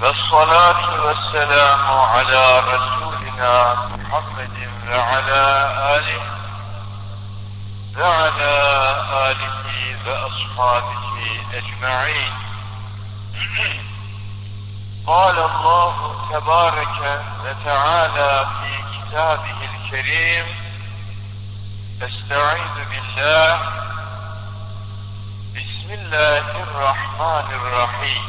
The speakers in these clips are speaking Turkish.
والصلاة والسلام على رسولنا محمد وعلى آله وعلى آله وأصحابه أجمعين. قال الله تبارك وتعالى في كتابه الكريم أستعيذ بالله. بسم الله الرحمن الرحيم.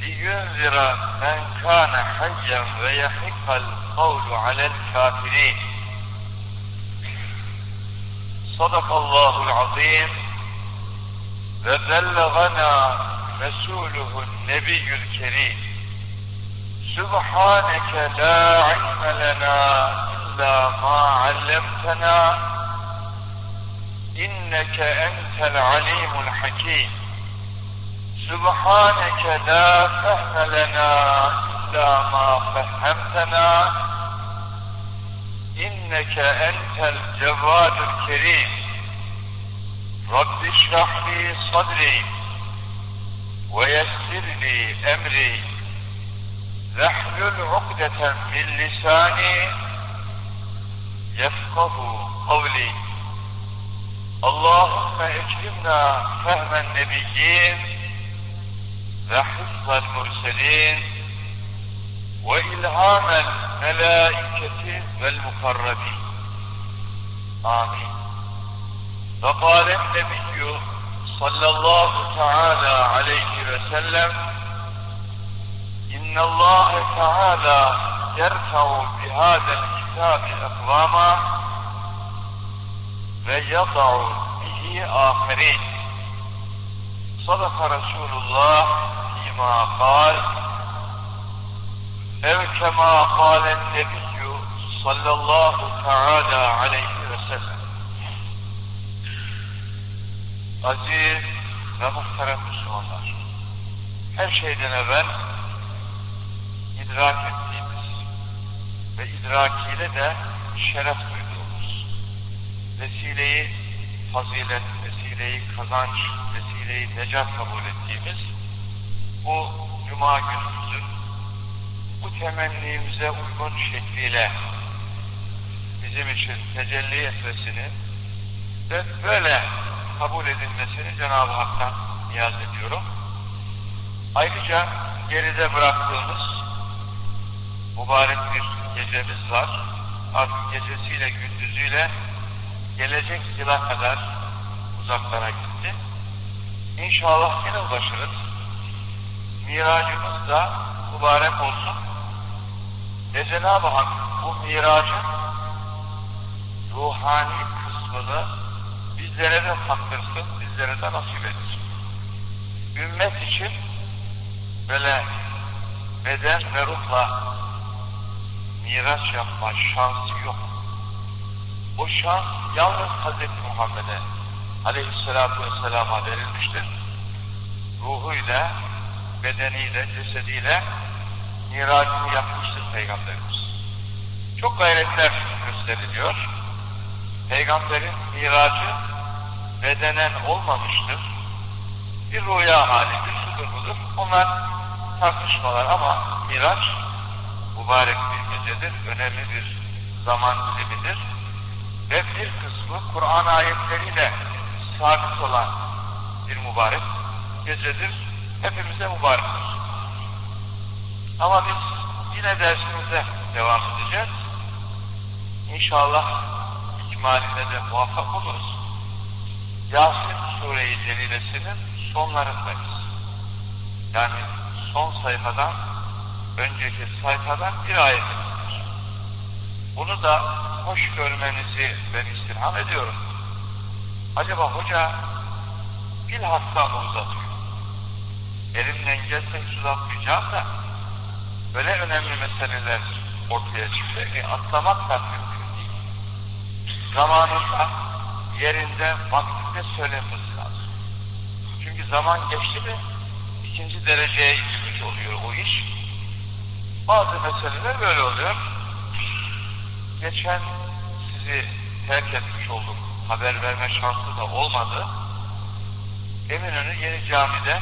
لينذر من كان حيا ويحق القول على الكافرين. صدق الله العظيم. وبلغنا رسوله النبي الكريم. سبحانك لا علم لنا إلا ما علمتنا. إنك أنت العليم الحكيم. سبحانك لا فهم لنا إلا ما فهمتنا. إنك أنت الجواد الكريم. رب اشرح لي صدري ويسر لي أمري. واحلل عقدة من لساني يفقه قولي. اللهم اكرمنا فهم النبيين وحفظ المرسلين وإلهام الملائكة والمقربين. آمين. فقال النبي صلى الله تعالى عليه وسلم إن الله تعالى يرفع بهذا الكتاب أقواما ويضع به آخرين. Sadaka Resulullah fîmâ kâl ev kemâ kâlen nebiyyü sallallahu teâlâ aleyhi ve sellem. Aziz ve muhterem Müslümanlar, her şeyden evvel idrak ettiğimiz ve idrakiyle de şeref duyduğumuz vesileyi fazilet, vesileyi kazanç, vesileyi necat kabul ettiğimiz bu cuma günümüzün bu temennimize uygun şekliyle bizim için tecelli etmesini ve böyle kabul edilmesini Cenab-ı Hak'tan niyaz ediyorum. Ayrıca geride bıraktığımız mübarek bir gecemiz var. Artık gecesiyle gündüzüyle gelecek yıla kadar uzaklara gitti. İnşallah yine ulaşırız. Miracımız da mübarek olsun. Ve Cenab-ı Hak bu miracın ruhani kısmını bizlere de taktırsın, bizlere de nasip etsin. Ümmet için böyle beden ve ruhla miraç yapma şansı yok. O şans yalnız Hz. Muhammed'e aleyhissalatu vesselama verilmiştir. Ruhuyla, bedeniyle, cesediyle miracını yapmıştır Peygamberimiz. Çok gayretler gösteriliyor. Peygamberin miracı bedenen olmamıştır. Bir rüya halidir, şudur budur. Onlar tartışmalar ama miraç mübarek bir gecedir, önemli bir zaman dilimidir. Ve bir kısmı Kur'an ayetleriyle sabit olan bir mübarek gecedir. Hepimize mübarektir. Ama biz yine dersimize devam edeceğiz. İnşallah ikmaline de muvaffak oluruz. Yasin Sure-i Celilesinin sonlarındayız. Yani son sayfadan, önceki sayfadan bir ayetimizdir. Bunu da hoş görmenizi ben istirham ediyorum. Acaba hoca bilhassa uzatıyor? Elimden gelse hiç uzatmayacağım da böyle önemli meseleler ortaya çıkıyor ki atlamak da mümkün değil. Zamanında, yerinde, vaktinde söylenmesi lazım. Çünkü zaman geçti mi ikinci dereceye inmiş oluyor o iş. Bazı meseleler böyle oluyor. Geçen sizi terk etmiş olduk. Haber verme şansı da olmadı. Eminönü Yeni Cami'de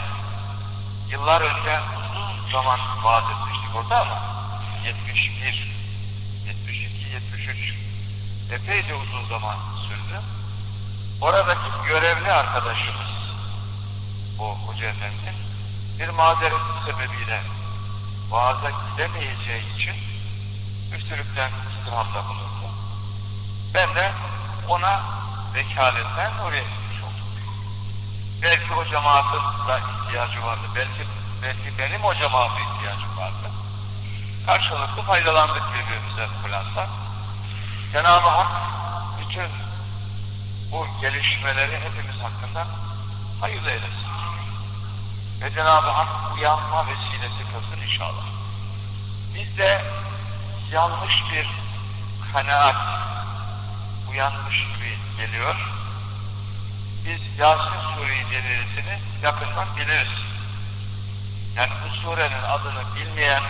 yıllar önce uzun zaman vaat etmiştik orada ama 71, 72, 73 epeyce uzun zaman sürdü. Oradaki görevli arkadaşımız bu Hoca Efendi bir mazeret sebebiyle vaaza gidemeyeceği için üstünlükten istirhamda bulundu. Ben de ona vekaleten oraya gitmiş oldum. Belki o cemaatin da ihtiyacı vardı. Belki, belki benim o cemaate ihtiyacım vardı. Karşılıklı faydalandık birbirimize kullansa. Cenab-ı Hak bütün bu gelişmeleri hepimiz hakkında hayırlı eylesin. Ve Cenab-ı Hak uyanma vesilesi kılsın inşallah. Bizde yanlış bir kanaat uyanmış gibi geliyor. Biz Yasin Sure-i yakından biliriz. Yani bu surenin adını bilmeyen,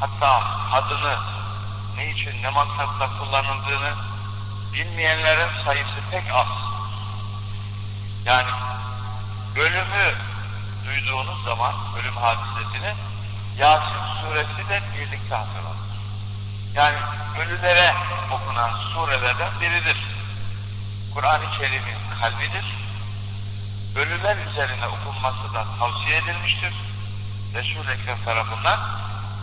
hatta adını ne için, ne maksatla kullanıldığını bilmeyenlerin sayısı pek az. Yani ölümü duyduğunuz zaman, ölüm hadisesini Yasin suresi de birlikte hatırlanır. Yani ölülere okunan surelerden biridir. Kur'an-ı Kerim'in kalbidir. Ölüler üzerine okunması da tavsiye edilmiştir. Resul-i Ekrem tarafından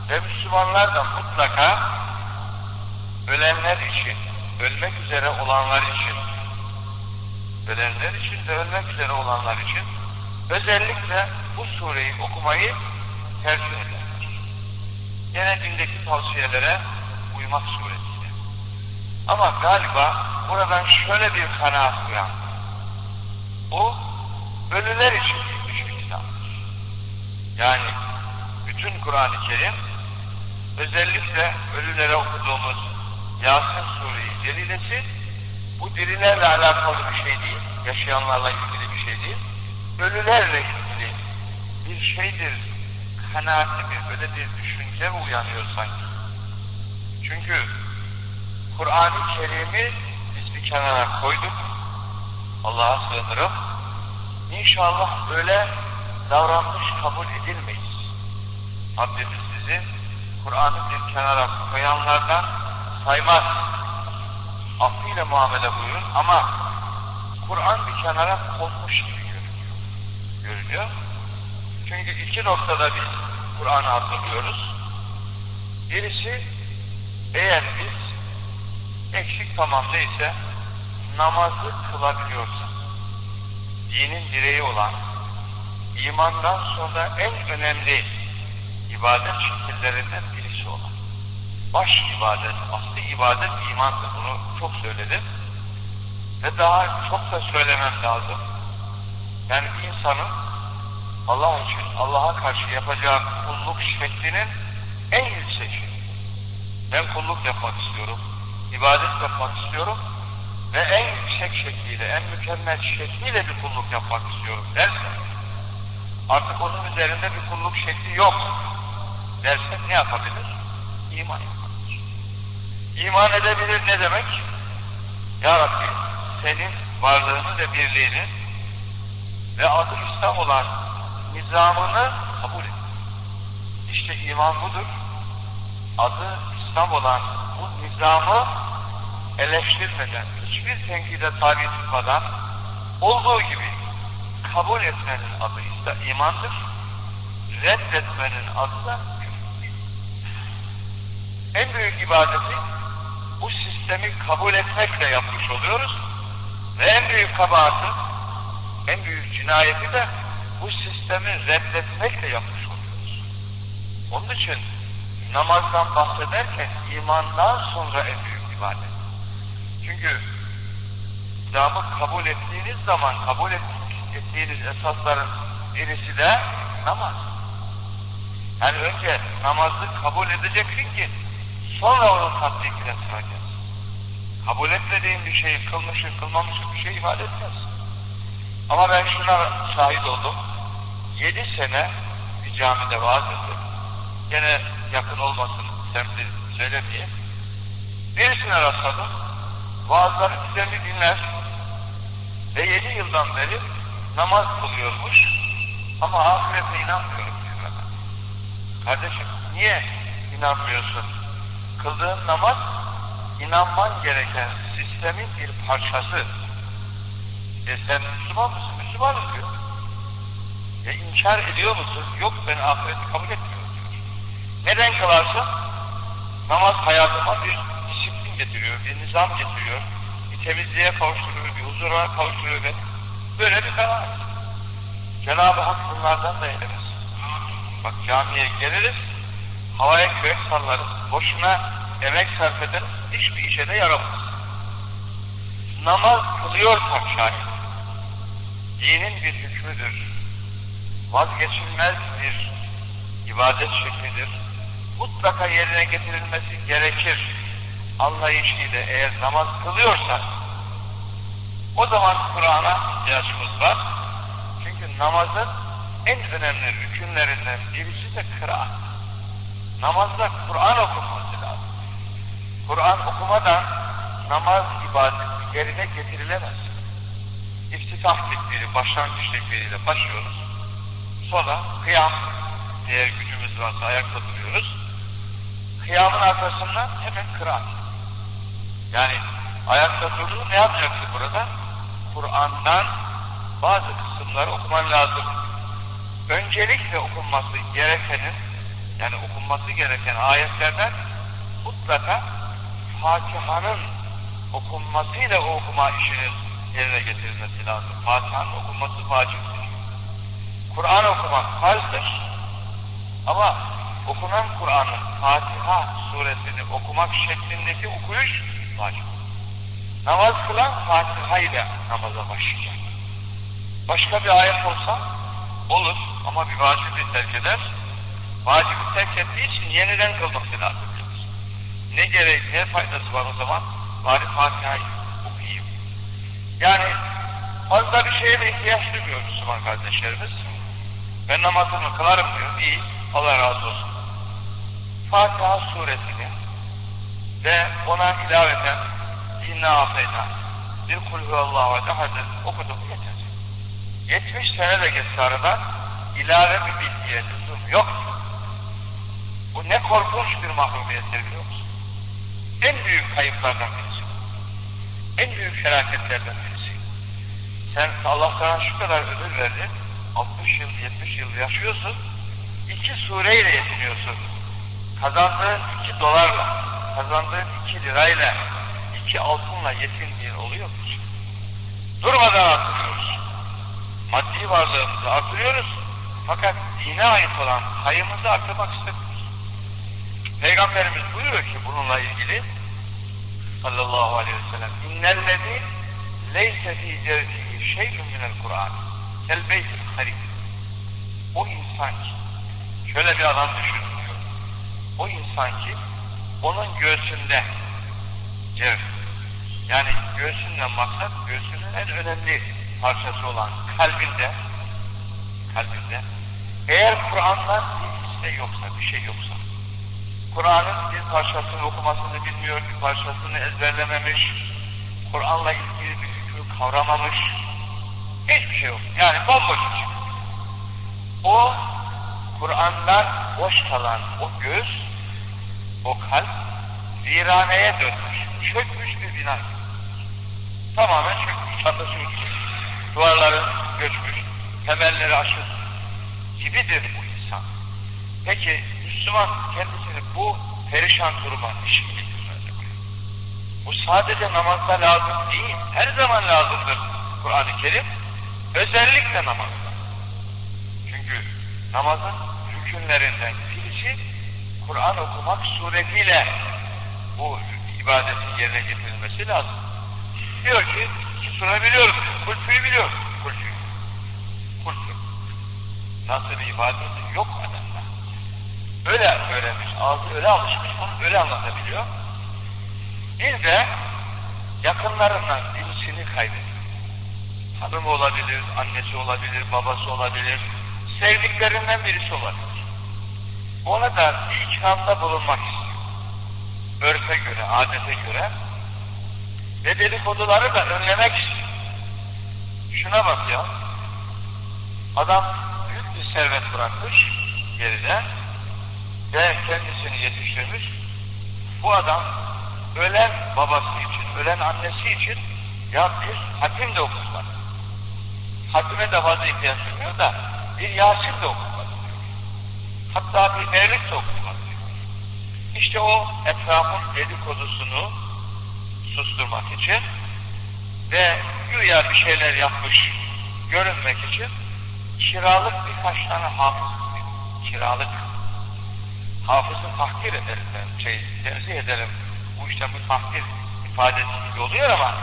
ve Müslümanlar da mutlaka ölenler için, ölmek üzere olanlar için, ölenler için ve ölmek üzere olanlar için özellikle bu sureyi okumayı tercih ederler. Yine dindeki tavsiyelere uymak suretiyle. Ama galiba buradan şöyle bir kanaat uyandı. Bu ölüler için gitmiş bir kitaptır. Yani bütün Kur'an-ı Kerim özellikle ölülere okuduğumuz Yasin Sure-i Celilesi bu dirilerle alakalı bir şey değil, yaşayanlarla ilgili bir şey değil, ölülerle ilgili bir şeydir, kanaati bir, böyle bir düşünce mi uyanıyor sanki? Çünkü Kur'an-ı Kerim'i biz bir kenara koyduk, Allah'a sığınırım, İnşallah öyle davranmış kabul edilmeyiz. Rabbimiz sizi Kur'an'ı bir kenara koyanlardan saymaz. Affıyla muamele buyurun ama Kur'an bir kenara konmuş gibi görünüyor. Görünüyor. Çünkü iki noktada biz Kur'an'ı hatırlıyoruz. Birisi eğer biz eksik tamamdaysa namazı kılabiliyorsak dinin direği olan imandan sonra en önemli ibadet şekillerinden birisi olan baş ibadet, aslı ibadet imandır. Bunu çok söyledim. Ve daha çok da söylemem lazım. Yani insanın Allah için, Allah'a karşı yapacağı kulluk şeklinin en yüksek. Ben kulluk yapmak istiyorum, ibadet yapmak istiyorum ve en yüksek şekliyle, en mükemmel şekliyle bir kulluk yapmak istiyorum derse, artık onun üzerinde bir kulluk şekli yok derse ne yapabilir? İman yapabilir. İman edebilir ne demek? Ya Rabbi senin varlığını ve birliğini ve adı İslam olan nizamını kabul et. İşte iman budur. Adı İslam olan bu nizamı eleştirmeden, hiçbir tenkide tabi tutmadan olduğu gibi kabul etmenin adı ise imandır. Reddetmenin adı da. En büyük ibadeti bu sistemi kabul etmekle yapmış oluyoruz ve en büyük kabahatı, en büyük cinayeti de bu sistemi reddetmekle yapmış oluyoruz. Onun için namazdan bahsederken imandan sonra en büyük ibadet. Çünkü İslam'ı kabul ettiğiniz zaman kabul ettiğiniz esasların birisi de namaz. Yani önce namazı kabul edeceksin ki sonra onun tatbikine sıracağız. Kabul etmediğin bir şeyi kılmışın kılmamışın bir şey ifade etmez. Ama ben şuna şahit oldum. Yedi sene bir camide vaaz ettim. Gene yakın olmasın semti söylemeyeyim. Birisine rastladım. Vaazları düzenli dinler ve yedi yıldan beri namaz kılıyormuş. Ama ahirete inanmıyorum diyor. Kardeşim niye inanmıyorsun? Kıldığın namaz inanman gereken sistemin bir parçası. E sen Müslüman mısın? Müslümanım diyor. Ya inkar ediyor musun? Yok ben ahireti kabul etmiyorum diyor. Neden kılarsın? Namaz hayatıma bir disiplin getiriyor, bir nizam getiriyor, bir temizliğe kavuşturuyor, bir huzura kavuşturuyor ve böyle bir karar. Cenab-ı Hak bunlardan da eylemesin. Bak camiye geliriz, havaya kürek sallarız, boşuna emek sarf ederiz, hiçbir işe de yaramaz. Namaz kılıyorsak şayet, dinin bir hükmüdür, vazgeçilmez bir ibadet şeklidir, mutlaka yerine getirilmesi gerekir anlayışıyla eğer namaz kılıyorsak, o zaman Kur'an'a ihtiyacımız var. Çünkü namazın en önemli rükünlerinden birisi de kıraat. Namazda Kur'an okunması lazım. Kur'an okumadan namaz ibadeti yerine getirilemez. İftitah tekbiri, başlangıç tekbiriyle başlıyoruz. Sonra kıyam, eğer gücümüz varsa ayakta duruyoruz. Kıyamın arkasından hemen kıraat. Yani ayakta durduğu ne yapacaksın burada? Kur'an'dan bazı kısımları okuman lazım. Öncelikle okunması gerekenin, yani okunması gereken ayetlerden mutlaka Fatiha'nın okunmasıyla o okuma işinin yerine getirilmesi lazım. Fatiha'nın okunması vaciptir. Kur'an okumak farzdır. Ama okunan Kur'an'ın Fatiha suresini okumak şeklindeki okuyuş vacip. Namaz kılan Fatiha ile namaza başlayacak. Başka bir ayet olsa olur ama bir vacibi terk eder. Vacibi terk ettiği için yeniden kılması lazım. Ne gerek, ne faydası var o zaman? Bari Fatiha'yı okuyayım. Yani fazla bir şeye de ihtiyaç duymuyor Müslüman kardeşlerimiz. Ben namazımı kılarım diyor. İyi. Allah razı olsun. Fatiha suresini ve ona ilaveten İnna afeyna bir kulhu Allahu ehadın okudum yeter. 70 sene de geçse aradan ilave bir bilgiye lüzum yok. Bu ne korkunç bir mahrumiyettir biliyor musun? En büyük kayıplardan birisi. En büyük felaketlerden birisi. Sen Allah sana şu kadar ödül verdi. 60 yıl, 70 yıl yaşıyorsun. iki sureyle yetiniyorsun. Kazandığın iki dolarla, kazandığın iki lirayla, iki altınla yetindiğin oluyor mu? Durmadan artırıyoruz. Maddi varlığımızı artırıyoruz. Fakat dine ait olan payımızı artırmak istemiyoruz. Peygamberimiz buyuruyor ki bununla ilgili sallallahu aleyhi ve sellem innellezi leyse fi cevzihi şeyhun minel Kur'an kel beytil harif o insan ki şöyle bir adam düşünün diyor. O insan ki onun göğsünde. Cev yani göğsünden maksat göğsünün en önemli parçası olan kalbinde kalbinde. Eğer Kur'an'dan bir hisse yoksa, bir şey yoksa. Kur'an'ın bir parçasını okumasını bilmiyor, bir parçasını ezberlememiş, Kur'an'la ilgili bir hükmü kavramamış, hiçbir şey yok. Yani bomboş şey. O Kur'an'dan boş kalan o göz, o kalp viraneye dönmüş, çökmüş bir bina. Tamamen çökmüş, çatısı uçmuş, duvarları göçmüş, temelleri aşılmış gibidir bu insan. Peki Müslüman kendisini bu perişan duruma getirmez. Bu sadece namazda lazım değil, her zaman lazımdır Kur'an-ı Kerim. Özellikle namazda. Çünkü namazın hükümlerinden Kur'an okumak suretiyle bu ibadetin yerine getirilmesi lazım. Diyor ki, biliyorum, kulfüyü biliyorum. Kulfüyü. Kulfü. Nasıl bir ibadet yok adamda. Öyle öğrenmiş, ağzı öyle alışmış, öyle anlatabiliyor. Bir de yakınlarından birisini kaybediyor. Hanım olabilir, annesi olabilir, babası olabilir, sevdiklerinden birisi olabilir. Ona da ikramda bulunmak istiyor. Örfe göre, adete göre ve dedikoduları da önlemek istiyor. Şuna bak ya, adam büyük bir servet bırakmış geride ve kendisini yetiştirmiş. Bu adam ölen babası için, ölen annesi için ya bir hatim de okutmadı. Hatime de fazla ihtiyaç duymuyor da bir Yasin de okutmadı. Hatta bir de okutmadı. İşte o etrafın dedikodusunu susturmak için ve güya bir şeyler yapmış görünmek için kiralık birkaç tane hafız kiralık. Hafızı takdir ederim ben şey tenzih ederim. Bu işten bu takdir ifadesi gibi oluyor ama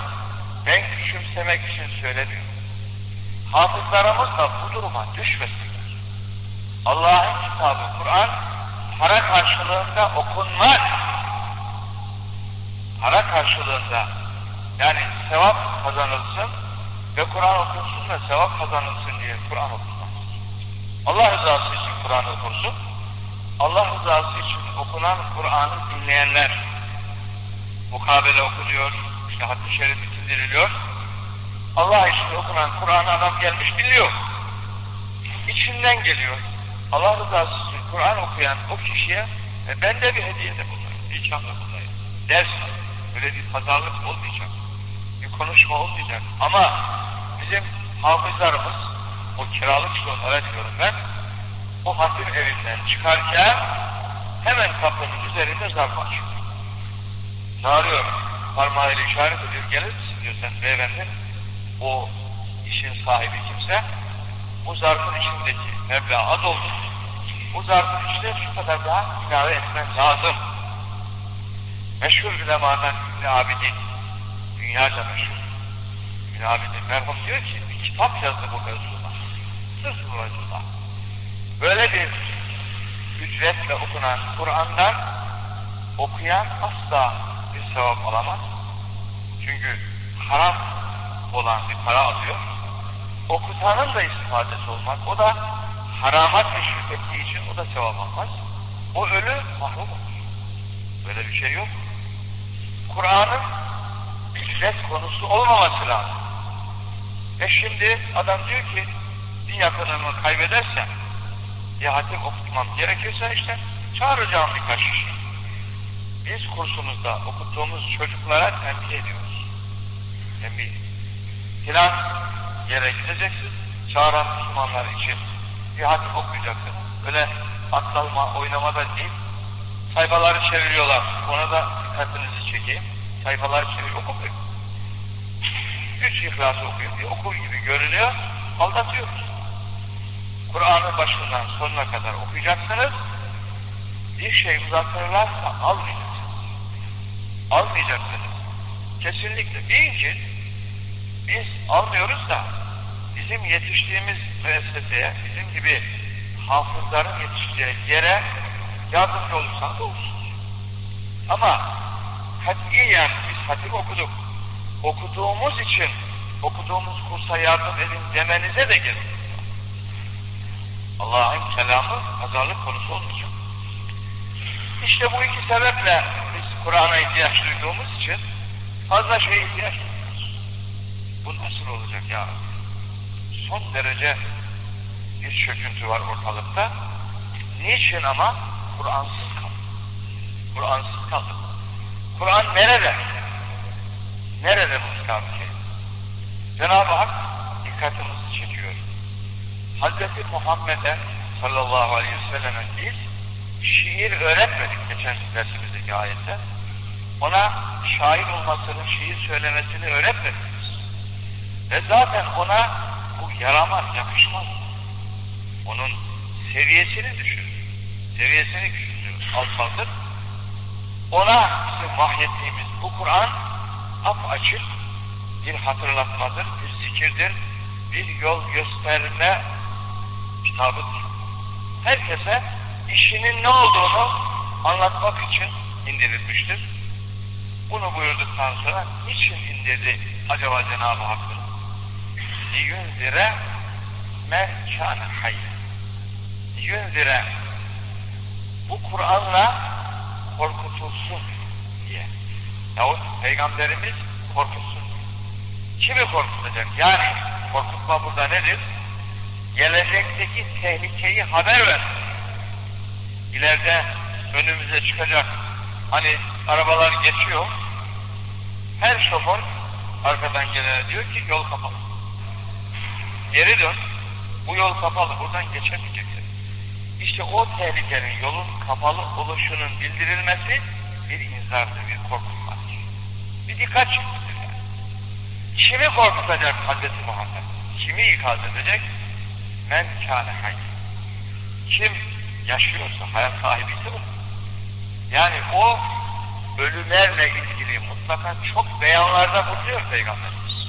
ben küçümsemek için söylemiyorum. Hafızlarımız da bu duruma düşmesinler Allah'ın kitabı Kur'an para karşılığında okunmaz para karşılığında yani sevap kazanılsın ve Kur'an okunsun da sevap kazanılsın diye Kur'an okunmaz. Allah rızası için Kur'an okursun. Allah rızası için okunan Kur'an'ı dinleyenler mukabele okunuyor, işte hadis-i şerif bitiriliyor. Allah için okunan Kur'an'ı adam gelmiş dinliyor. İçinden geliyor. Allah rızası için Kur'an okuyan o kişiye e, ben de bir hediye de bulunayım. Bir çamda bulunayım. Ders. Böyle bir pazarlık olmayacak konuşma olmayacak. Ama bizim hafızlarımız, o kiralık onlara diyorum ben, o hatim evinden çıkarken hemen kapının üzerinde zarf açıyor. Çağırıyor, parmağıyla işaret ediyor, gelir misin diyor sen beyefendi, o işin sahibi kimse, bu zarfın içindeki meblağ az oldu, bu zarfın içine şu kadar daha ilave etmen lazım. Meşhur ulemanın İbn Abidin dünyaca meşhur. İbn Abidin merhum diyor ki bir kitap yazdı bu mevzuda. Sırf bu mevzuda. Böyle bir ücretle okunan Kur'an'dan okuyan asla bir sevap alamaz. Çünkü haram olan bir para alıyor. Okutanın da istifadesi olmaz. O da harama teşvik ettiği için o da sevap almaz. O ölü mahrum olur. Böyle bir şey yok. Kur'an'ın ücret konusu olmaması lazım. E şimdi adam diyor ki bir yakınımı kaybedersem bir hatim okutmam gerekirse işte çağıracağım birkaç kişi. Biz kursumuzda okuttuğumuz çocuklara tembih ediyoruz. Tembih. Filan yere gideceksin, çağıran Müslümanlar için bir hatim okuyacaksın. Öyle atlalma, oynamada değil, sayfaları çeviriyorlar. Ona da dikkatinizi çekeyim. Sayfaları çevir, okumuyor üç ihlas okuyor, bir okur gibi görünüyor, aldatıyoruz. Kur'an'ı başından sonuna kadar okuyacaksınız, bir şey uzatırlarsa almayacaksınız. Almayacaksınız. Kesinlikle. Deyin ki, biz almıyoruz da, bizim yetiştiğimiz müesseseye, bizim gibi hafızların yetiştiği yere yardımcı olursanız olursunuz. Ama katiyen biz hatim okuduk, okuduğumuz için okuduğumuz kursa yardım edin demenize de gerek Allah'ın kelamı pazarlık konusu olmayacak. İşte bu iki sebeple biz Kur'an'a ihtiyaç duyduğumuz için fazla şeye ihtiyaç duyuyoruz. Bu nasıl olacak ya? Son derece bir çöküntü var ortalıkta. Niçin ama? Kur'ansız kaldık. Kur'ansız kaldık. Kur'an nerede? Nerede bu kitab Cenab-ı Hak dikkatimizi çekiyor. Hazreti Muhammed'e sallallahu aleyhi ve selleme biz şiir öğretmedik geçen dersimizdeki ayette. Ona şair olmasını, şiir söylemesini öğretmedik Ve zaten ona yaramaz, yakışmaz. Onun seviyesini düşürür. Seviyesini küçültür, alçaltır. Ona bizim vahyettiğimiz bu Kur'an ap açık bir hatırlatmadır, bir zikirdir, bir yol gösterme kitabıdır. Herkese işinin ne olduğunu anlatmak için indirilmiştir. Bunu buyurduktan sonra niçin indirdi acaba Cenab-ı Hakk'ın? liyunzire men kâne hayye liyunzire bu Kur'an'la korkutulsun diye. Yahut Peygamberimiz korkutsun. Kimi korkutacak? Yani korkutma burada nedir? Gelecekteki tehlikeyi haber ver. İleride önümüze çıkacak. Hani arabalar geçiyor. Her şoför arkadan gelene diyor ki yol kapalı. Geri dön. Bu yol kapalı. Buradan geçemeyeceksin. İşte o tehlikenin yolun kapalı oluşunun bildirilmesi bir inzardır, bir korkutmadır. Bir dikkat çekicidir yani. Kimi korkutacak Hazreti Muhammed? Kimi ikaz edecek? Men kâne hayy. Kim yaşıyorsa, hayat sahibiyse bu. Yani o ölülerle ilgili mutlaka çok beyanlarda bulunuyor Peygamberimiz.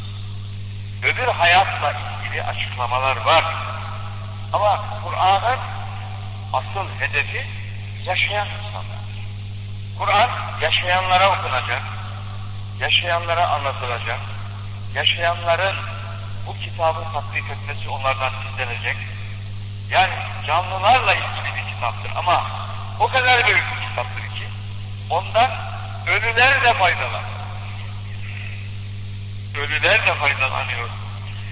Öbür hayatla ilgili açıklamalar var. Ama Kur'an'ın asıl hedefi yaşayan insanlar. Kur'an yaşayanlara okunacak, yaşayanlara anlatılacak, yaşayanların bu kitabı tatbik etmesi onlardan istenecek. Yani canlılarla ilgili bir kitaptır ama o kadar büyük bir kitaptır ki ondan ölüler de faydalanır. Ölüler de faydalanıyor.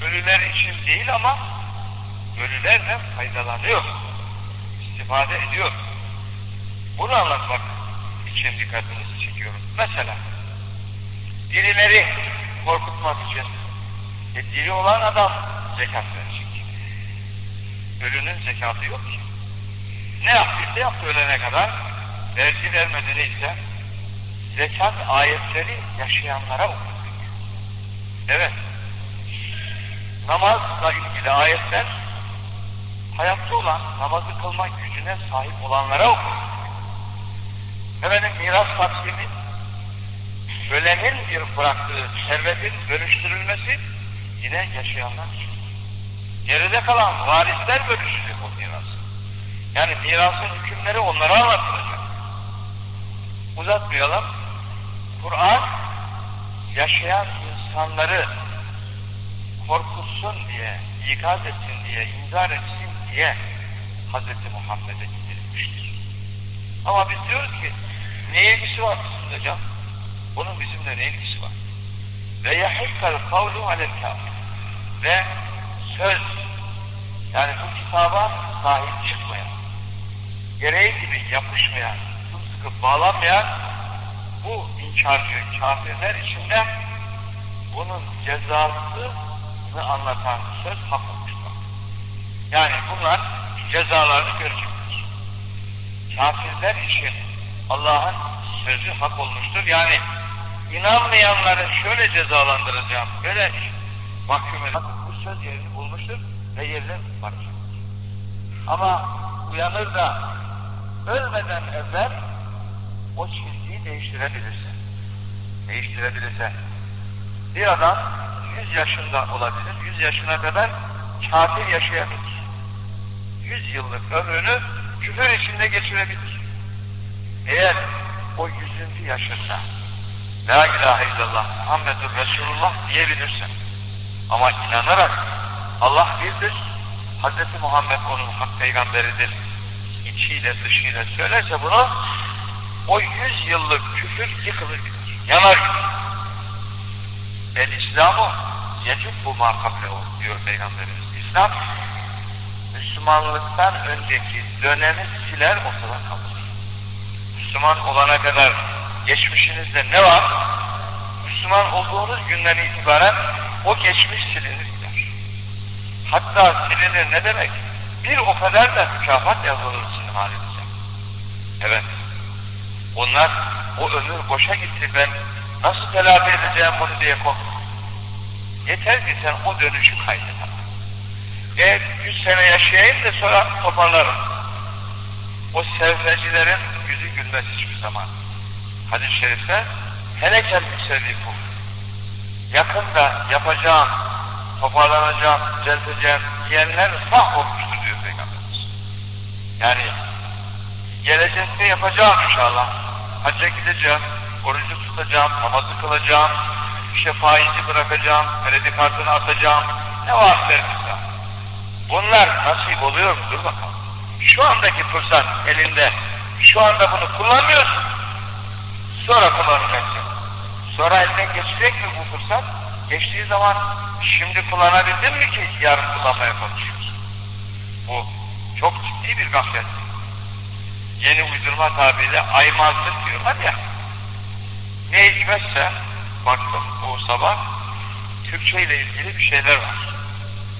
Ölüler için değil ama ölüler de faydalanıyor. İstifade ediyor. Bunu anlatmak için dikkatinizi çekiyorum. Mesela dirileri korkutmak için e, diri olan adam zekat verecek. Ölünün zekatı yok ki. Ne yaptıysa yaptı ölene kadar verdi vermedi neyse zekat ayetleri yaşayanlara okuduk. Evet. Namazla ilgili ayetler hayatta olan namazı kılma gücüne sahip olanlara okuduk. Efendim miras taksimi ölenin bir bıraktığı servetin dönüştürülmesi yine yaşayanlar için. Geride kalan varisler bölüşecek o mirası. Yani mirasın hükümleri onlara anlatılacak. Uzatmayalım. Kur'an yaşayan insanları korkutsun diye, ikaz etsin diye, inzar etsin diye Hz. Muhammed'e indirilmiştir. Ama biz diyoruz ki ne ilgisi var bizim hocam? Bunun bizimle ne ilgisi var? Ve yahikkal kavlu alel kafir. Ve söz yani bu kitaba sahip çıkmayan, gereği gibi yapışmayan, sımsıkı bağlanmayan bu inkarcı kafirler içinde bunun cezasını anlatan söz hak olmuştur. Yani bunlar cezalarını görecekler. Kafirler için Allah'ın sözü hak olmuştur. Yani inanmayanları şöyle cezalandıracağım, böyle mahkum. Bu söz yerini bulmuştur ve yerine varacaktır. Ama uyanır da ölmeden evvel o çizgiyi değiştirebilirsin. Değiştirebilirsen. Bir adam 100 yaşında olabilir, 100 yaşına kadar kafir yaşayabilir. 100 yıllık ömrünü küfür içinde geçirebilir. Eğer o yüzüncü yaşında La ilahe illallah Muhammedur Resulullah diyebilirsin. Ama inanarak Allah birdir, Hz. Muhammed onun hak peygamberidir. İçiyle dışıyla söylerse bunu o yüz yıllık küfür yıkılır. Yanar gider. El İslam'ı yecib bu makable diyor Peygamberimiz. İslam Müslümanlıktan önceki dönemi siler ortadan kalır. Müslüman olana kadar geçmişinizde ne var? Müslüman olduğunuz günden itibaren o geçmiş silinir gider. Hatta silinir ne demek? Bir o kadar da mükafat yazılır sizin halinize. Evet. Onlar o ömür boşa gitti ben nasıl telafi edeceğim bunu diye korktu. Yeter ki sen o dönüşü kaydet. Eğer yüz sene yaşayayım da sonra toparlarım. O sevfecilerin yüzü gülmez hiçbir zaman. Hadis-i şerifte helekel müsevvikum. Yakında yapacağım, toparlanacağım, düzelteceğim diyenler sah olmuştur diyor Peygamberimiz. Yani gelecekte yapacağım inşallah. Hacca gideceğim, orucu tutacağım, namazı kılacağım, işte faizi bırakacağım, kredi kartını atacağım. Ne var elimizde? Bunlar nasip oluyor mu? Dur bakalım. Şu andaki fırsat elinde. Şu anda bunu kullanmıyorsun. Sonra kullanacaksın. Sonra elinden geçecek mi bu fırsat? Geçtiği zaman şimdi kullanabildin mi ki yarın kullanmaya konuşuyorsun? Bu çok ciddi bir gaflet. Yeni uydurma tabiriyle aymazlık diyorlar ya. Ne hikmetse baktım bu sabah Türkçe ile ilgili bir şeyler var.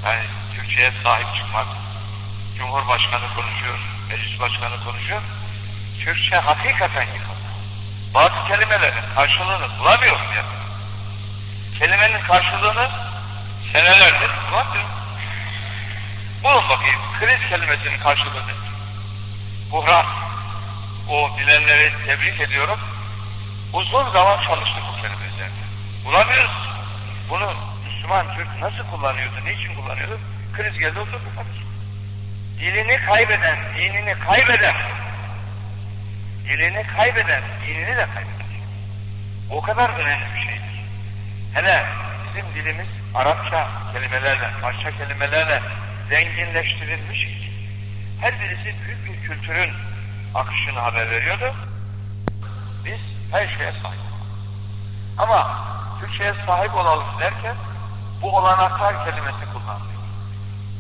Yani Türkçe'ye sahip çıkmak. Cumhurbaşkanı konuşuyor, meclis başkanı konuşuyor. Türkçe hakikaten yıkıldı. Bazı kelimelerin karşılığını bulamıyoruz ya. Kelimenin karşılığını senelerdir bulamıyoruz. Bulun bakayım, kriz kelimesinin karşılığı ne? Buhran. O bilenleri tebrik ediyorum. Uzun zaman çalıştık bu kelime üzerinde. Bulamıyoruz. Bunu Müslüman Türk nasıl kullanıyordu, niçin kullanıyordu? Kriz geldi oturdu kadar. Dilini kaybeden, dinini kaybeden, dilini kaybeden, dinini de kaybeder. O kadar önemli bir şeydir. Hele bizim dilimiz Arapça kelimelerle, Farsça kelimelerle zenginleştirilmiş her birisi büyük bir kültürün akışını haber veriyordu. Biz her şeye sahip Ama Türkçe'ye sahip olalım derken bu olanaklar kelimesi kullanılıyor.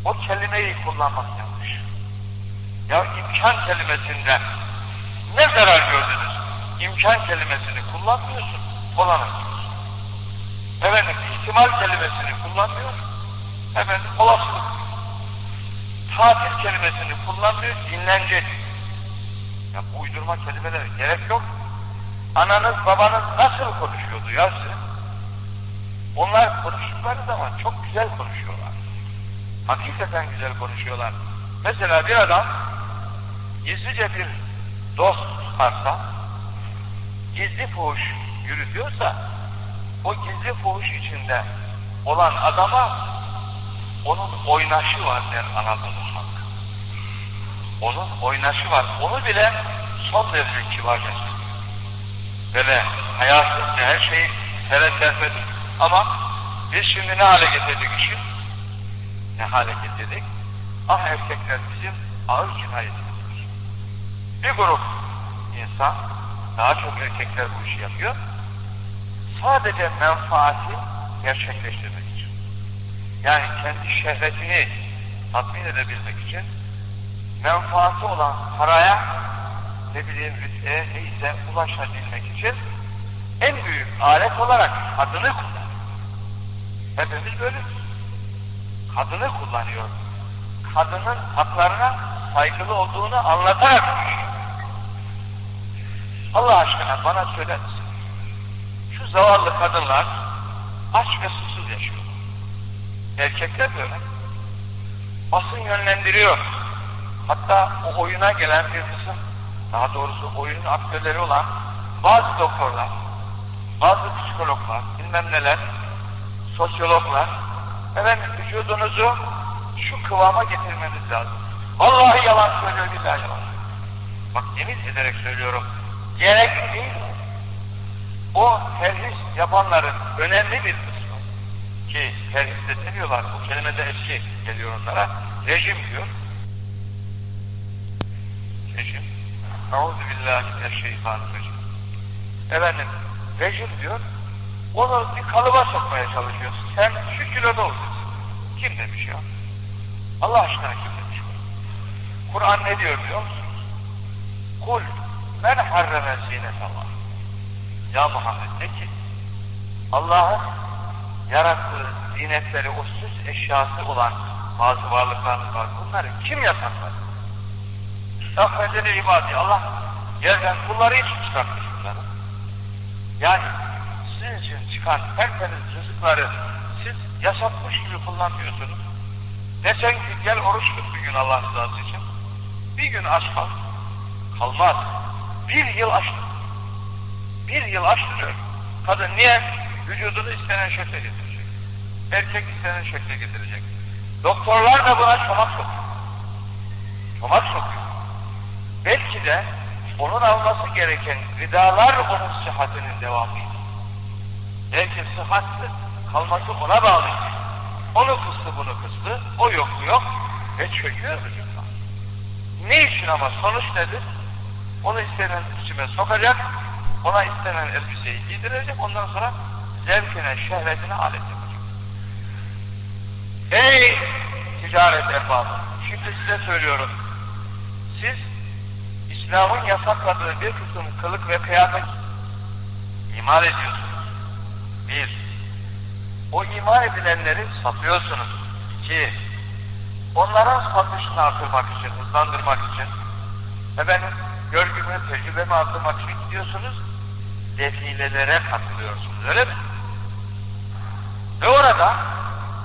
O kelimeyi kullanmak yanlış. Ya imkan kelimesinden ne zarar gördünüz? İmkan kelimesini kullanmıyorsun, olanak diyorsun. Efendim ihtimal kelimesini kullanmıyor, efendim olasılık tatil kelimesini kullanmıyor, dinlence Ya bu uydurma kelimelere gerek yok. Ananız babanız nasıl konuşuyordu ya size? Onlar konuştukları zaman çok güzel konuşuyorlar. Hakikaten güzel konuşuyorlar. Mesela bir adam gizlice bir dost tutarsa, gizli fuhuş yürütüyorsa, o gizli fuhuş içinde olan adama onun oynaşı var der Anadolu halkı. Onun oynaşı var. Onu bile son derece kibarca. Böyle hayatında her şeyi serpedik. Ama biz şimdi ne hale getirdik işi? Ne hale getirdik? Ah erkekler bizim ağır cinayetimizdir. Bir grup insan, daha çok erkekler bu işi yapıyor. Sadece menfaati gerçekleştirmek için. Yani kendi şehvetini tatmin edebilmek için menfaati olan paraya ne bileyim rütbeye neyse ulaşabilmek için en büyük alet olarak kadını kullanıyor. Hepimiz böyle. Kadını kullanıyor. Kadının haklarına saygılı olduğunu anlatarak Allah aşkına bana söyler? Şu zavallı kadınlar aç ve susuz yaşıyorlar. Erkekler böyle. Basın yönlendiriyor. Hatta o oyuna gelen bir kısım, daha doğrusu oyunun aktörleri olan bazı doktorlar, bazı psikologlar, bilmem neler, sosyologlar, efendim vücudunuzu şu kıvama getirmeniz lazım. Vallahi yalan söylüyor, billahi yalan. Bak yemin ederek söylüyorum, gerek değil. O terhis yapanların önemli bir kısmı ki terhis de deniyorlar, bu kelime de eski geliyor onlara, rejim diyor. Rejim. Euzu billahi mineşşeytanirracim. Efendim, rejim diyor, onu bir kalıba sokmaya çalışıyorsun. Sen şu kiloda olacaksın. Kim demiş ya? Allah aşkına kim demiş? Kur'an ne diyor biliyor musunuz? Kul men harreme Allah. Ya Muhammed ne ki? Allah'ın yarattığı zinetleri, o süs eşyası olan bazı varlıklarımız var. Bunları kim yasakladı? Safredeli ibadi. Allah yerden kulları için çıkartmış. Yani sizin için çıkan tertemiz rızıkları siz yasakmış gibi kullanmıyorsunuz. Desen ki gel oruç tut bir gün Allah rızası için. Bir gün aç kal. Kalmaz. Bir yıl aç Bir yıl aç Kadın niye? Vücudunu istenen şekle getirecek. Erkek istenen şekle getirecek. Doktorlar da buna çomak sokuyor. Çomak sokuyor. Belki de onun alması gereken gıdalar onun sıhhatinin devamıydı. Belki sıhhatli kalması ona bağlı. Onu kıstı bunu kıstı, o yok bu yok ve çöküyor vücuttan. Ne için ama sonuç nedir? Onu istenen içime sokacak, ona istenen elbiseyi giydirecek, ondan sonra zevkine, şehvetine alet yapacak. Ey ticaret erbabı, Şimdi size söylüyorum. Siz İslam'ın yasakladığı bir kısım kılık ve kıyafet imal ediyorsunuz. Bir, o imal edilenleri satıyorsunuz. İki, onların satışını artırmak için, hızlandırmak için, efendim, görgümü, tecrübemi artırmak için gidiyorsunuz, defilelere katılıyorsunuz, öyle mi? Ve orada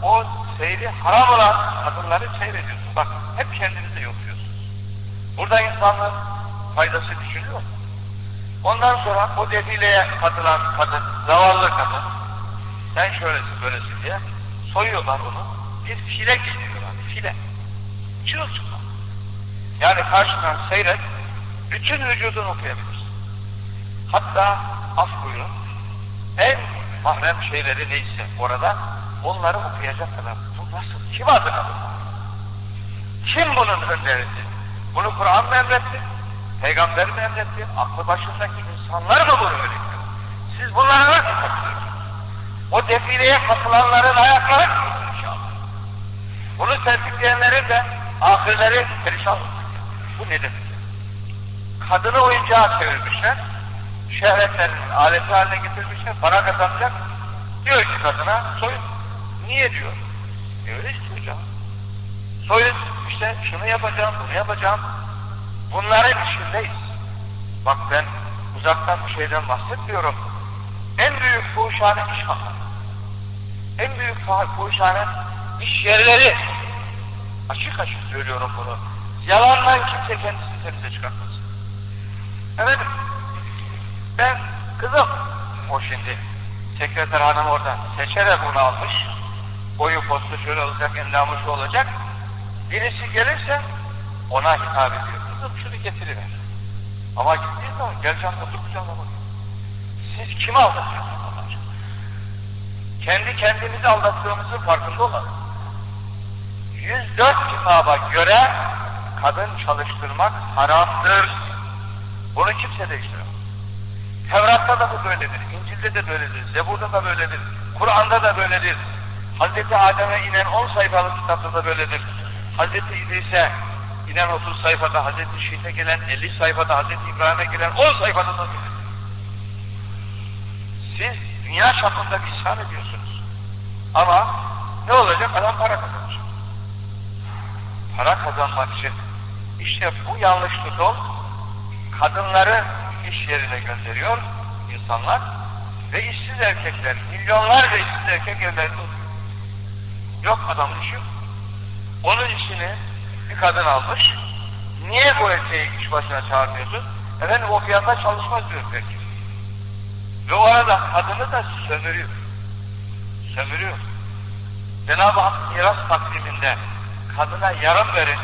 o seyri haram olan kadınları seyrediyorsunuz. Bak, hep kendinizi yokuyorsunuz. Burada insanlığın faydası düşünüyor? Ondan sonra o defileye katılan kadın, zavallı kadın, sen şöylesin böylesin diye soyuyorlar onu, bir file giydiriyorlar, file. Çırılçıplak. Yani karşıdan seyret, bütün vücudunu okuyabilirsin. Hatta af buyurun, en mahrem şeyleri neyse orada, onları okuyacak kadar. Bu nasıl? Kim adı kadın? Kim bunun önderisi? Bunu Kur'an mı emretti? Peygamber mi emretti? Aklı başındaki insanlar mı bunu öğretiyor? Siz bunlara nasıl katılıyorsunuz? O defileye katılanların ayakları inşallah. Bunu serpikleyenlerin de ahirleri perişan olacak. Bu nedir? Kadını oyuncağa çevirmişler. Şehvetlerinin aleti haline getirmişler. Para kazanacak. Diyor ki kadına soyun. Niye diyor? E öyle istiyor canım. Soyun işte şunu yapacağım, bunu yapacağım. Bunların içindeyiz. Bak ben uzaktan bir şeyden bahsetmiyorum. En büyük fuhuşhane iş hanları. En büyük fuhuşhane iş yerleri. Açık açık söylüyorum bunu. Yalandan kimse kendisini temize çıkartmasın. Efendim, ben kızım, o şimdi sekreter hanım orada seçerek bunu almış. Boyu postu şöyle olacak, endamı olacak. Birisi gelirse ona hitap ediyor. Kızım şunu getiriver. Ama gittiği zaman gel kucağına bak. Siz kimi aldatıyorsunuz Allah Kendi kendimizi aldattığımızın farkında olalım. 104 kitaba göre kadın çalıştırmak haramdır. Bunu kimse değiştiremez. Tevrat'ta da bu böyledir, İncil'de de böyledir, Zebur'da da böyledir, Kur'an'da da böyledir. Hazreti Adem'e inen 10 sayfalık kitapta da böyledir. Hazreti İdris'e inen 30 sayfada, Hazreti Şiit'e gelen 50 sayfada, Hazreti İbrahim'e gelen 10 sayfada da böyledir. Siz dünya çapında bir isyan ediyorsunuz. Ama ne olacak? Adam para kazanacak. Para kazanmak için işte bu yanlış tutum kadınları iş yerine gönderiyor insanlar ve işsiz erkekler, milyonlarca işsiz erkek evlerinde. Yok adamın işi Onun işini bir kadın almış. Niye bu erkeği iş başına çağırmıyorsun? Efendim o fiyata çalışmaz diyor erkek. Ve o arada kadını da sömürüyor. Sömürüyor. Cenab-ı Hak miras takviminde kadına yarım verin,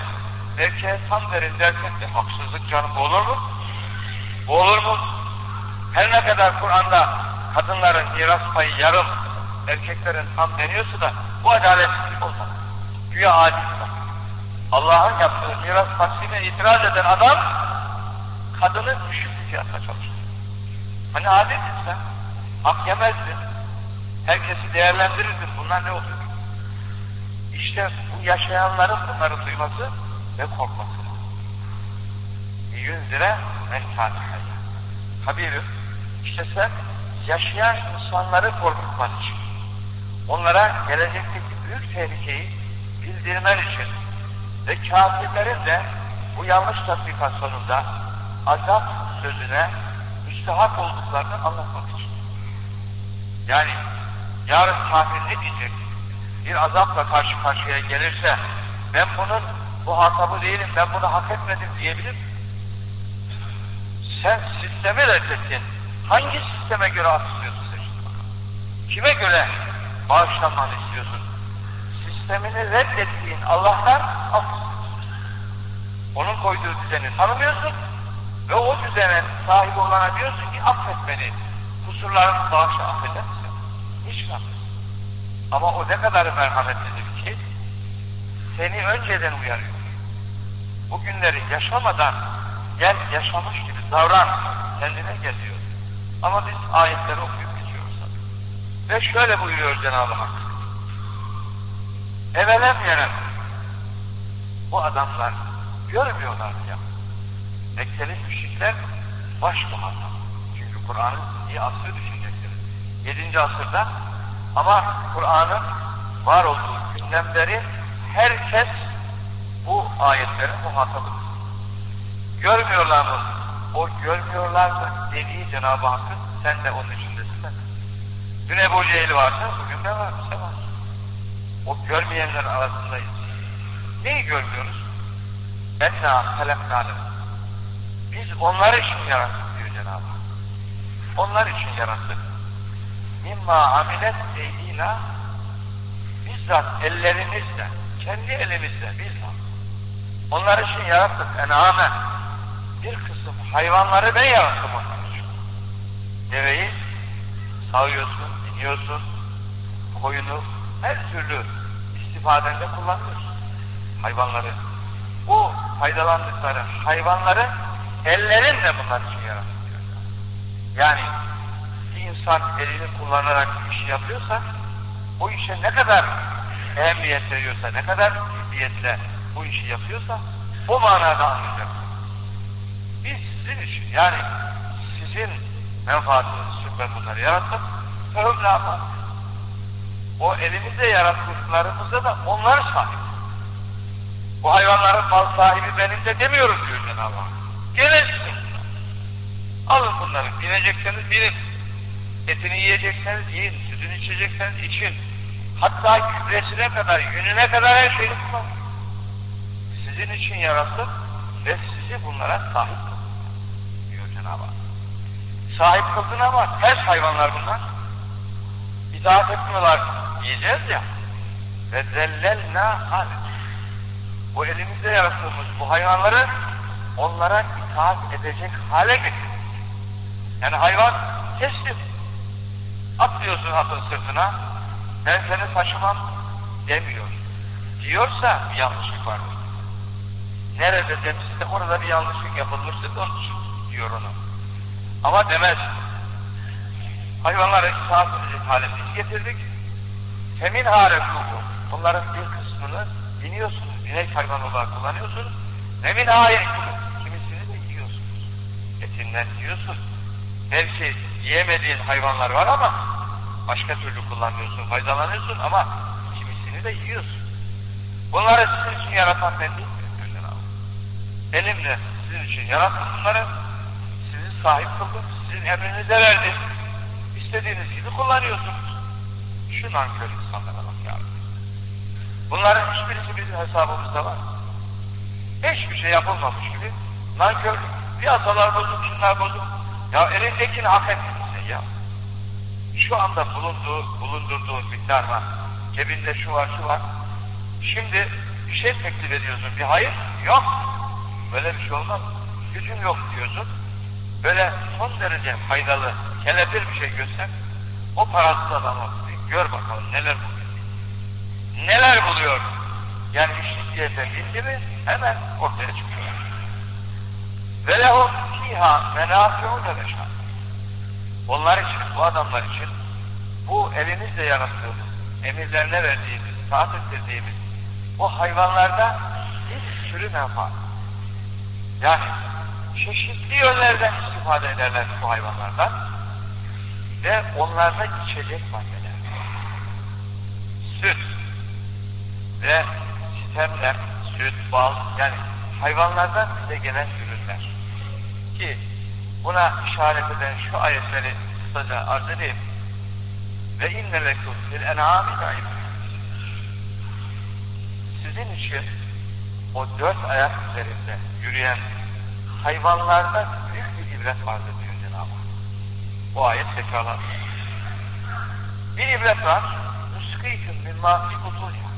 erkeğe tam verin derken de haksızlık canım olur mu? Olur mu? Her ne kadar Kur'an'da kadınların miras payı yarım, erkeklerin tam deniyorsa da bu adaletsizlik olmaz. Güya adil Allah'ın yaptığı miras taksimine itiraz eden adam kadını bir fiyatla çalıştırıyor. Hani adilsin sen, hak yemezdin, herkesi değerlendirirdin, bunlar ne oluyor? İşte bu yaşayanların bunları duyması ve korkması. Yüzlere men kâne Habirim, işte sen yaşayan insanları korkutman için, onlara gelecekteki büyük tehlikeyi bildirmen için ve kafirlerin de bu yanlış tatbikat sonunda azap sözüne müstahak olduklarını anlatmak için. Yani yarın kafir ne diyecek? Bir azapla karşı karşıya gelirse ben bunun bu muhatabı değilim, ben bunu hak etmedim diyebilir? Sen sistemi reddettin. Hangi sisteme göre atılıyorsun. Kime göre bağışlanmanı istiyorsun? Sistemini reddettiğin Allah'tan af Onun koyduğu düzeni tanımıyorsun ve o düzene sahip olana diyorsun ki affet beni. Kusurlarımı bağışla affeder misin? Hiç mi Ama o ne kadar merhametlidir ki seni önceden uyarıyor. Bugünleri yaşamadan gel yaşamış gibi davran, kendine geliyor. Ama biz ayetleri okuyup geçiyoruz. Ve şöyle buyuruyor Cenab-ı Hak. Evelem yere Bu adamlar görmüyorlar ya. Mekkeli müşrikler baş komandan. Çünkü Kur'an'ın iyi asrı düşünecektir. 7. asırda ama Kur'an'ın var olduğu günden beri herkes bu ayetlerin muhatabıdır. Görmüyorlar mı? O görmüyorlar mı dediği Cenab-ı Hakk'ın sen de onun içindesin de. Dün Ebu Cehil varsa bugün de var, bize var. O görmeyenler arasındayız. Neyi görmüyoruz? Enna halaknâlem. Biz onlar için yarattık diyor Cenab-ı Hak. Onlar için yarattık. Mimma amilet eydina bizzat ellerimizle, kendi elimizle bizzat. Onlar için yarattık ename. Bir kısım hayvanları ben yarattım onlar için. Deveyi sağıyorsun, iniyorsun, koyunu her türlü istifadende kullanıyorsun. Hayvanları. Bu faydalandıkları hayvanları ellerinle bunlar için yarattı diyor. Yani bir insan elini kullanarak bir işi yapıyorsa o işe ne kadar ehemmiyet veriyorsa, ne kadar ciddiyetle bu işi yapıyorsa o manada anlayacaksınız. Biz sizin için yani sizin menfaatiniz için ben bunları yarattım. Ömrü O elimizde yarattıklarımızda da onlar sahip. Bu hayvanların mal sahibi benim de demiyorum diyor Cenab-ı Hak. Gene Alın bunları. Binecekseniz binin. Etini yiyecekseniz yiyin. Sütünü içecekseniz için. Hatta gübresine kadar, yününe kadar her şeyi kullanın. Sizin için yarattım ve sizi bunlara sahip kıldım. Diyor Cenab-ı Hak. Sahip kıldın ama ters hayvanlar bunlar. İtaat etmiyorlar diyeceğiz ya. Ve zellelna hal. Bu elimizde yarattığımız bu hayvanları onlara itaat edecek hale getirdik. Yani hayvan teslim. Atlıyorsun atın sırtına, ben seni taşımam demiyor. Diyorsa bir yanlışlık var. Nerede demişse orada bir yanlışlık yapılmıştır onun için diyor onu. Ama demez. Hayvanlara itaat edecek hale getirdik. Femin harefuhu. Bunların bir kısmını biniyorsunuz. Binek hayvan olarak kullanıyorsunuz. Femin harefuhu. Kimisini de yiyorsunuz. Etinden yiyorsun. Belki yiyemediğin hayvanlar var ama başka türlü kullanıyorsun, faydalanıyorsun ama kimisini de yiyorsun. Bunları sizin için yaratan ben değil mi? Elimle sizin için yarattım bunları. Sizi sahip kıldım, sizin emrinize verdim. İstediğiniz gibi kullanıyorsunuz. Şu nankör insanlara bak ya. Bunların hiçbirisi bizim hesabımızda var. Hiçbir şey yapılmamış gibi nankör piyasalar bozuk, şunlar bozuk. Ya elindekini hak etmişsin ya. Şu anda bulunduğu, bulundurduğun miktar var. Cebinde şu var, şu var. Şimdi bir şey teklif ediyorsun, bir hayır yok. Böyle bir şey olmaz. Gücün yok diyorsun. Böyle son derece faydalı, kelepir bir şey göster. O parasız adamı gör bakalım neler buluyor. Neler buluyor. Yani işlik diyete bindi mi hemen ortaya çıkıyor. Ve lehum fiha menafi'u ve Onlar için, bu adamlar için bu elimizle yarattığımız, emirlerine verdiğimiz, taat ettirdiğimiz o hayvanlarda bir sürü menfaat. Yani çeşitli yönlerden istifade ederler bu hayvanlardan ve onlarda içecek maddeler. Süt ve sistemler, süt, bal yani hayvanlardan bize gelen ürünler. Ki buna işaret eden şu ayetleri kısaca arz edeyim. Ve inne lekum fil en'ami Sizin için o dört ayak üzerinde yürüyen hayvanlarda büyük bir ibret vardır diyor Cenab-ı. Bu ayet tekrarlanır. Bir ibret var. Muskîküm min mâfi kutunya.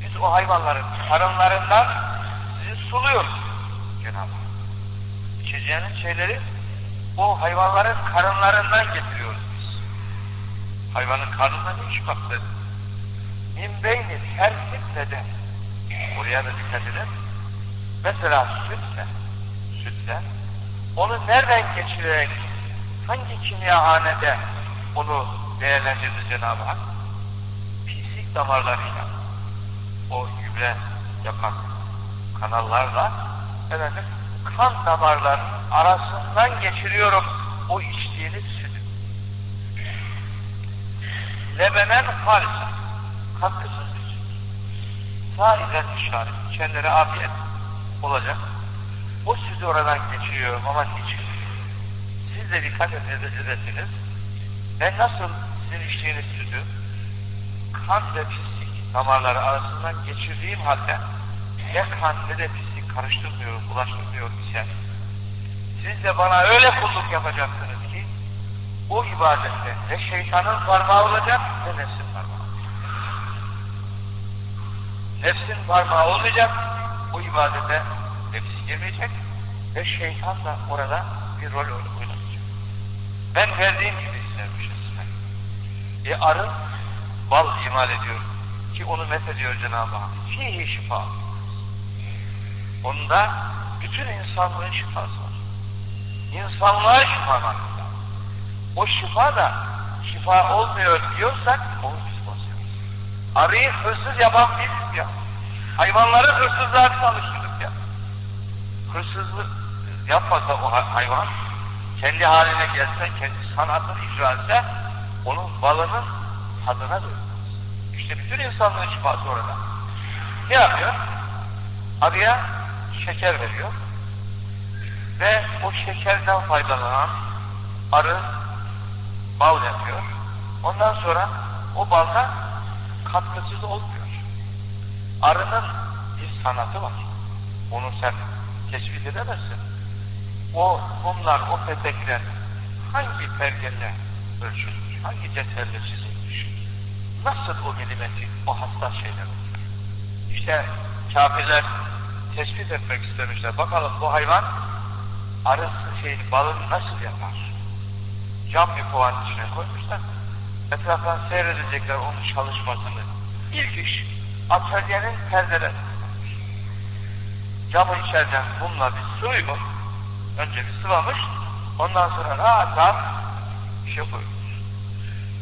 Biz o hayvanların karınlarından sizi suluyoruz Cenab-ı Hak. İçeceğiniz şeyleri o hayvanların karınlarından getiriyoruz biz. Hayvanın karnından hiç çıkarttı. Min beynil her fitneden. Buraya da dikkat edin. Mesela sütle, sütle, onu nereden geçirerek, hangi kimyahanede onu değerlendirdi Cenab-ı Hak? Damarlarıyla, o gübre yapan kanallarla efendim kan damarlarının arasından geçiriyorum o içtiğiniz sütü. Lebenen halisa katkısız bir süt. Sahiden işaret. İçenlere afiyet olacak. O sütü oradan geçiriyorum ama niçin? Siz de dikkat edesiniz. Ben nasıl sizin içtiğiniz sütü kan ve pislik damarları arasından geçirdiğim halde ne kan ne de pislik karıştırmıyorum, bulaştırmıyorum ise siz de bana öyle kulluk yapacaksınız ki o ibadette ne şeytanın parmağı olacak ne nefsin parmağı Nefsin parmağı olmayacak, o ibadete nefsi girmeyecek ve şeytan da orada bir rol oynayacak. Ben verdiğim gibi istermişim size. E arı bal imal ediyor ki onu methediyor Cenab-ı Hak. Fihi şifa. Onda bütün insanlığın şifası var. İnsanlığa şifa hakkında. O şifa da şifa olmuyor diyorsak onu biz bozuyoruz. Arıyı hırsız yapan biziz ya. Hayvanları hırsızlığa çalıştırdık ya. Hırsızlık yapmasa o hayvan kendi haline gelse, kendi sanatını icra etse onun balının dönmez. İşte bütün insanlığın şifası orada. Ne yapıyor? Arıya şeker veriyor. Ve o şekerden faydalanan arı bal yapıyor. Ondan sonra o balda katkısız olmuyor. Arının bir sanatı var. Onu sen tespit edemezsin. O bunlar, o petekler hangi pergelle ölçülmüş, hangi cetelle çizilmiş, nasıl o milimetrik, o hassas şeyler. İşte kafirler tespit etmek istemişler. Bakalım bu hayvan arısı şeyini, balını nasıl yapar? Cam bir kovanın içine koymuşlar. Etraftan seyredecekler onun çalışmasını. İlk iş atölyenin perdeleri. Camı içeriden bununla bir sıvıyor. Önce bir sıvamış. Ondan sonra rahat rahat şey koymuş.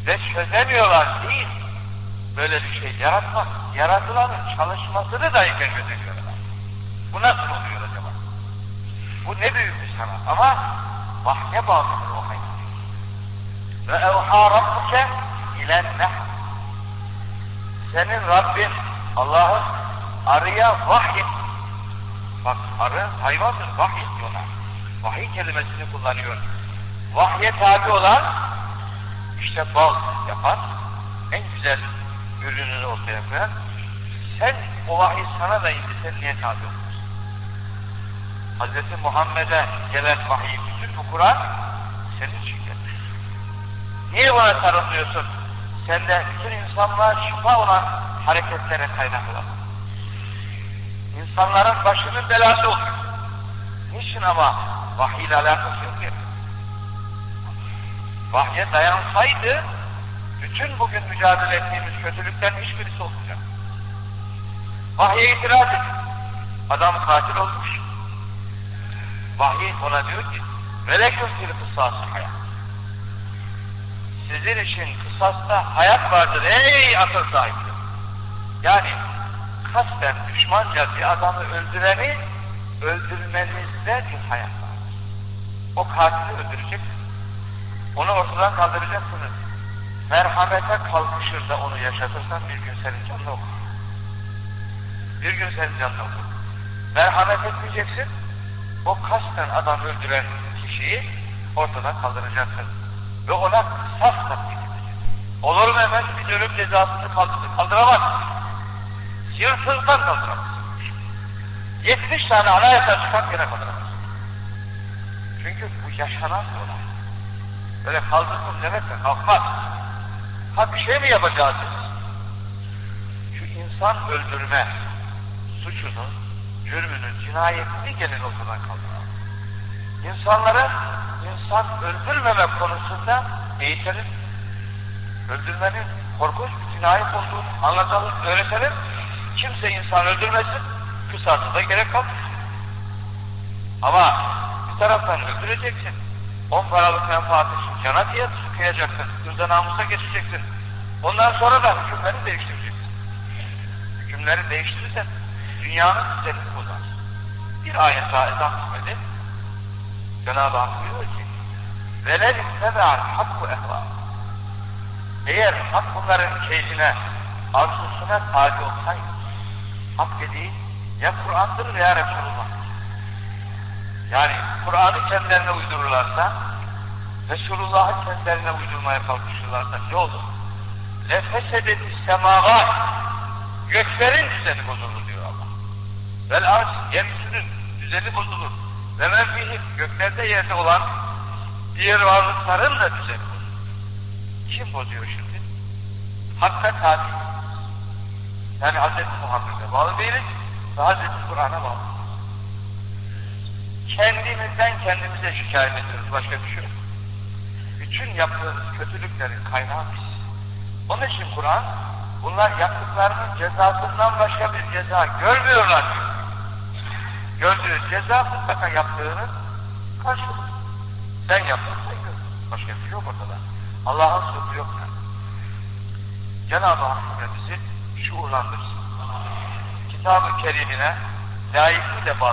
Ve çözemiyorlar değil. Böyle bir şey yaratmak. Yaratılanın çalışmasını dahi keşfedemiyorlar. Bu nasıl oluyor acaba? Bu ne büyük bir sanat. Ama vahye bağlıdır o hayvan. Ve evhâ rabbuke ilen. Senin Rabbin Allah'ın arıya vahyet. Bak arı hayvandır, vahyet diyorlar. Vahiy kelimesini kullanıyor. Vahye tabi olan işte bal yapar. En güzel ürününü ortaya koyar. Sen o vahiy sana da indi, sen niye tabi olursun? Hz. Muhammed'e gelen vahiy, bütün bu Kur'an senin için gelmiş. Niye buna sarılmıyorsun? Sende bütün insanlığa şifa olan hareketlere kaynak olan. İnsanların başının belası oluyor. Niçin ama vahiy ile alakası yok ya. Vahye dayansaydı bütün bugün mücadele ettiğimiz kötülükten hiçbirisi olmayacak. Vahye itiraz edin. Adam katil olmuş. Vahiy ona diyor ki veleküm fil kısası hayat. Sizin için kısasta hayat vardır ey akıl sahibi. Yani kasten düşmanca bir adamı öldüreni öldürmenizde bir hayat vardır. O katili öldüreceksiniz. Onu ortadan kaldıracaksınız. Merhamete kalkışır da onu yaşatırsan bir gün senin canını okur. Bir gün senin canını okur. Merhamet etmeyeceksin. O kasten adam öldüren kişiyi ortadan kaldıracaksın. Ve ona tatbik edeceksin. Olur mu efendim bir ölüm cezasını kaldır kaldıramaz. Yırtılsan kaldıramaz. 70 tane anayasa çıkar gene kaldıramaz. Çünkü bu yaşanan bir olay. Böyle kaldırdım demekle kalkmaz. Ha bir şey mi yapacağız biz? Şu insan öldürme suçunu, cürmünü, cinayetini gelin ortadan kaldıralım. İnsanları insan öldürmeme konusunda eğitelim. Öldürmenin korkunç bir cinayet olduğunu anlatalım, öğretelim. Kimse insan öldürmesin, kısası da gerek kalmaz. Ama bir taraftan öldüreceksin. On paralık menfaat için cana diye kıyacaksın. Hırda namusa geçeceksin. Ondan sonra da hükümleri değiştireceksin. Hükümleri değiştirirsen dünyanın düzenini bozarsın. Bir ayet daha ezan bitmedi. Cenab-ı Hak buyuruyor ki وَلَنْ اتَّبَعَ الْحَقُّ اَهْوَى Eğer hak bunların keyfine, arzusuna tabi olsaydı, hak dediği ya Kur'an'dır veya Resulullah. Yani Kur'an'ı kendilerine uydururlarsa, Resulullah'ı kendilerine uydurmaya kalkışırlarsa ne olur? Lefesedet semavat göklerin düzeni bozulur diyor Allah. Vel arz yeryüzünün düzeni bozulur. Ve men fihim göklerde yerde olan diğer varlıkların da düzeni bozulur. Kim bozuyor şimdi? Hakka tabi. Yani Hz. Muhammed'e bağlı değiliz ve Hz. Kur'an'a bağlı. Kendimizden kendimize şikayet ediyoruz. Başka bir şey yok. Bütün yaptığımız kötülüklerin kaynağı biz. Onun için Kur'an bunlar yaptıklarının cezasından başka bir ceza görmüyorlar diyor. Gördüğü ceza mutlaka yaptığının karşılığı. Sen yaptın sen gör. Başka bir şey yok ortada. Allah'ın sözü yok yani. Cenab-ı Hak bizi şuurlandırsın. Kitab-ı Kerim'ine layıkıyla bağlı